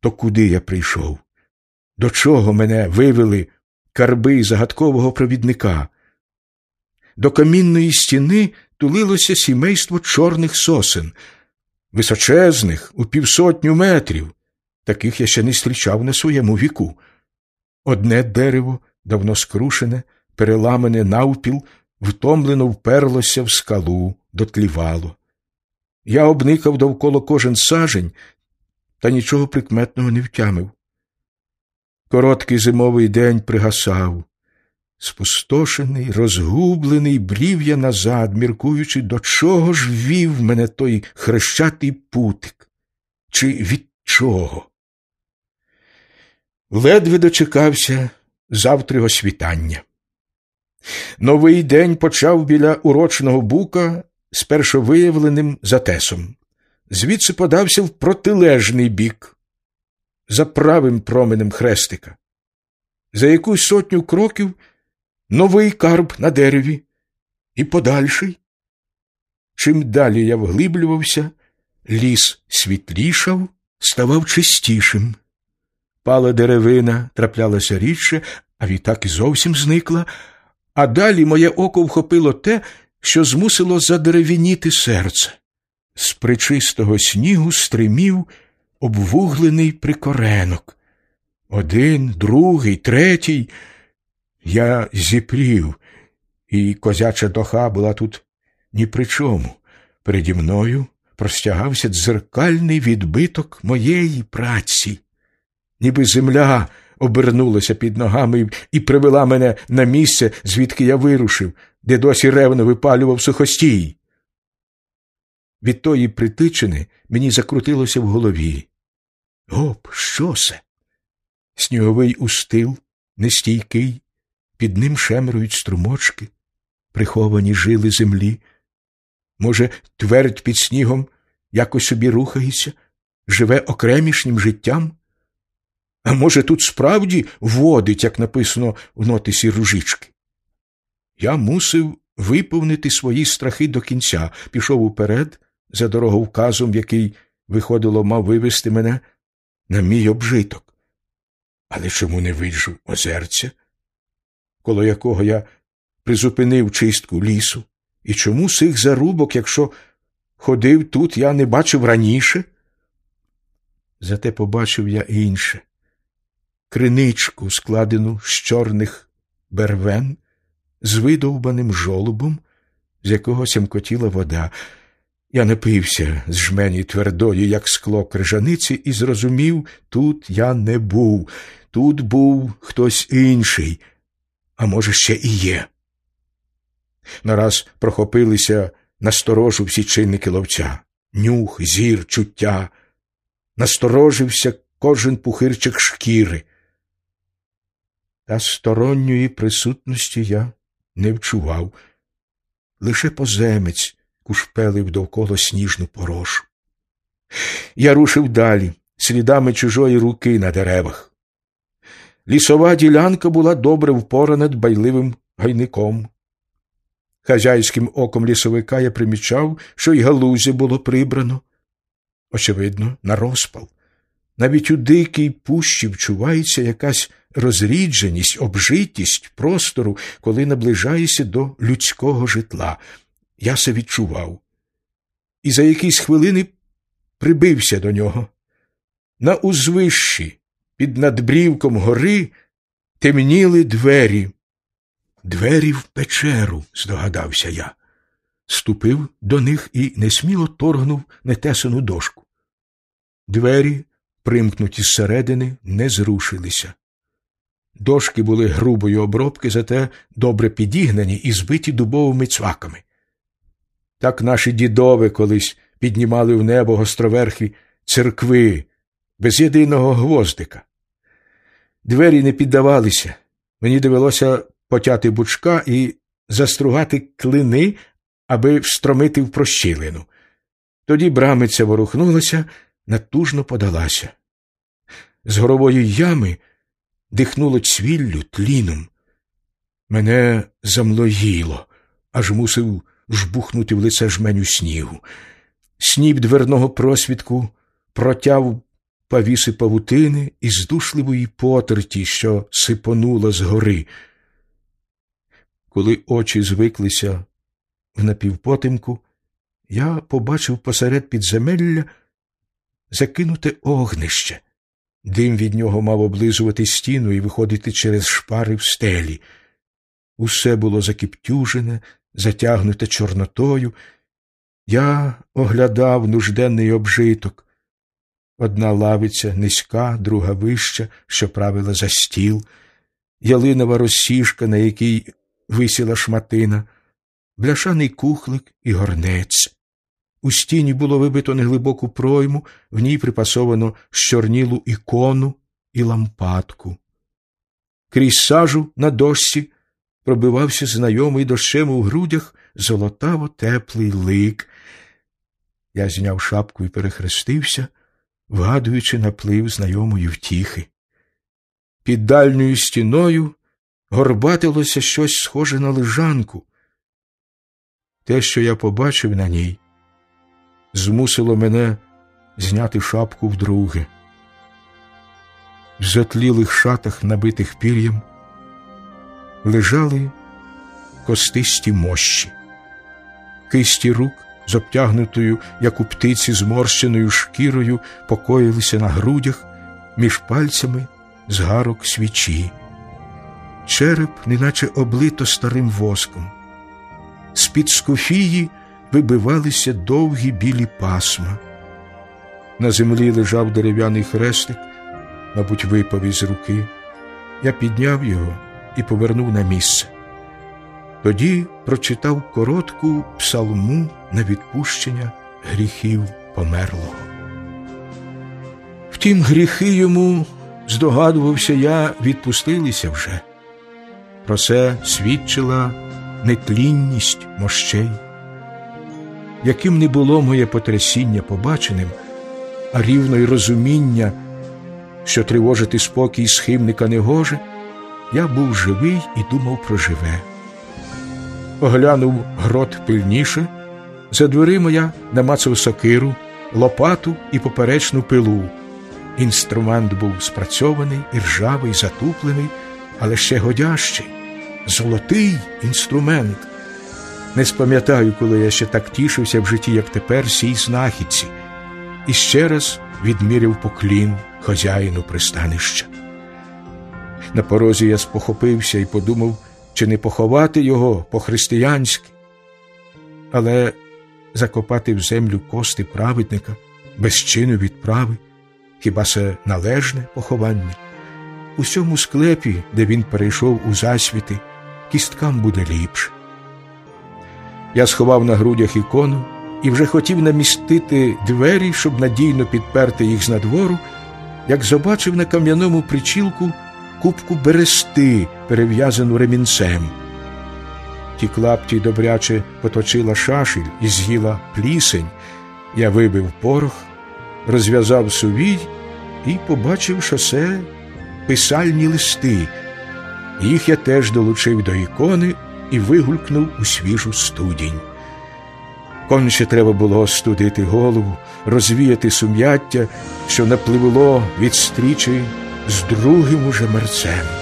То куди я прийшов? До чого мене вивели карби загадкового провідника? До камінної стіни тулилося сімейство чорних сосен, височезних у півсотню метрів. Таких я ще не зустрічав на своєму віку. Одне дерево, давно скрушене, переламане навпіл, втомлено вперлося в скалу, дотлівало. Я обникав довкола кожен сажень, та нічого прикметного не втямив. Короткий зимовий день пригасав. Спустошений, розгублений, брів я назад, міркуючи, до чого ж вів мене той хрещатий путик, чи від чого. Ледве дочекався завтрого світання. Новий день почав біля урочного бука з першовиявленим затесом. Звідси подався в протилежний бік, за правим променем хрестика. За якусь сотню кроків новий карб на дереві і подальший. Чим далі я вглиблювався, ліс світлішав, ставав чистішим. Пала деревина траплялася рідше, а відтак і зовсім зникла, а далі моє око вхопило те, що змусило задеревініти серце. З причистого снігу стримів обвуглений прикоренок. Один, другий, третій. Я зіпрів, і козяча доха була тут ні при чому. Переді мною простягався дзеркальний відбиток моєї праці, ніби земля обернулася під ногами і привела мене на місце, звідки я вирушив, де досі ревно випалював сухостій. Від тої притичини мені закрутилося в голові. Оп, що це? Сніговий устил, нестійкий, під ним шемрують струмочки, приховані жили землі. Може, твердь під снігом якось собі рухається, живе окремішнім життям? А може, тут справді водить, як написано в нотисі ружички? Я мусив виповнити свої страхи до кінця, пішов уперед, за дороговказом, який, виходило, мав вивести мене на мій обжиток. Але чому не виджу озерця, коло якого я призупинив чистку лісу? І чому сих зарубок, якщо ходив тут, я не бачив раніше? Зате побачив я інше криничку, складену з чорних бервен, з видовбаним жолобом, з якого сямкотіла вода. Я напився з жмені твердої, як скло крижаниці, і зрозумів, тут я не був, тут був хтось інший, а може, ще і є. Нараз прохопилися насторожу всі чинники ловця нюх, зір, чуття. Насторожився кожен пухирчик шкіри. Та сторонньої присутності я не вчував. Лише поземець кушпелив довкола сніжну порошу. Я рушив далі, слідами чужої руки на деревах. Лісова ділянка була добре впорана дбайливим гайником. Хазяйським оком лісовика я примічав, що й галузі було прибрано. Очевидно, на розпал. Навіть у дикій пущі вчувається якась розрідженість, обжитість простору, коли наближаєшся до людського житла. Я се відчував. І за якісь хвилини прибився до нього. На узвищі, під надбрівком гори, темніли двері. Двері в печеру, здогадався я. Ступив до них і несміло торгнув нетесану дошку. Двері, примкнуті зсередини, не зрушилися. Дошки були грубої обробки, зате добре підігнані і збиті дубовими цваками. Так наші дідови колись піднімали в небо гостроверхі церкви без єдиного гвоздика. Двері не піддавалися. Мені довелося потяти бучка і застругати клини, аби встромити в прощілину. Тоді брамиця ворухнулася, натужно подалася. З горової ями дихнуло цвіллю тліном. Мене замлоїло, аж мусив жбухнути в лице жменю снігу. Сніп дверного просвідку протяв павіси павутини і здушливої потерті, що сипонула з гори. Коли очі звиклися в напівпотемку, я побачив посеред підземелля закинуте огнище. Дим від нього мав облизувати стіну і виходити через шпари в стелі. Усе було закіптюжене, затягнуте Чорнотою. Я оглядав нужденний обжиток. Одна лавиця низька, друга вища, що правила за стіл, ялинова розсіжка, на якій висіла шматина, бляшаний кухлик і горнець. У стіні було вибито неглибоку пройму, в ній припасовано щорнілу ікону і лампадку. Крізь сажу на дошці пробивався знайомий дощем у грудях золотаво теплий лик. Я зняв шапку і перехрестився, вгадуючи наплив знайомої втіхи. Під дальньою стіною горбатилося щось схоже на лежанку. Те, що я побачив на ній, змусило мене зняти шапку вдруге. В затлілих шатах, набитих пір'ям, лежали костисті мощі, кисті рук з обтягнутою, як у птиці, зморщеною шкірою, покоїлися на грудях між пальцями згарок свічі. Череп, неначе облито старим воском. З-під скофії вибивалися довгі білі пасма. На землі лежав дерев'яний хрестик, мабуть, випав із руки. Я підняв його і повернув на місце. Тоді прочитав коротку псалму на відпущення гріхів померлого. Втім, гріхи йому, здогадувався я, відпустилися вже. Про це свідчила нетлінність мощей. Яким не було моє потрясіння побаченим, а рівно й розуміння, що тривожити спокій схимника не гоже, я був живий і думав про живе. Оглянув грот пильніше, за дверима я намацав сокиру, лопату і поперечну пилу. Інструмент був спрацьований, і ржавий, затуплений, але ще годящий, золотий інструмент. Не спам'ятаю, коли я ще так тішився в житті, як тепер, сій знахідці, і ще раз відміряв поклін хазяїну пристанища. На порозі я спохопився і подумав, чи не поховати його по-християнськи, але закопати в землю кости праведника без чину відправи, хіба це належне поховання? У цьому склепі, де він перейшов у засвіти, кісткам буде ліпше. Я сховав на грудях ікону і вже хотів намістити двері, щоб надійно підперти їх з надвору, як побачив на кам'яному причілку кубку берести, перев'язану ремінцем. Ті клапті добряче поточила шашель і з'їла плісень. Я вибив порох, розв'язав сувій і побачив, що це писальні листи. Їх я теж долучив до ікони і вигулькнув у свіжу студінь. Конче треба було студити голову, розвіяти сум'яття, що напливло від стрічі з другим уже мерцем.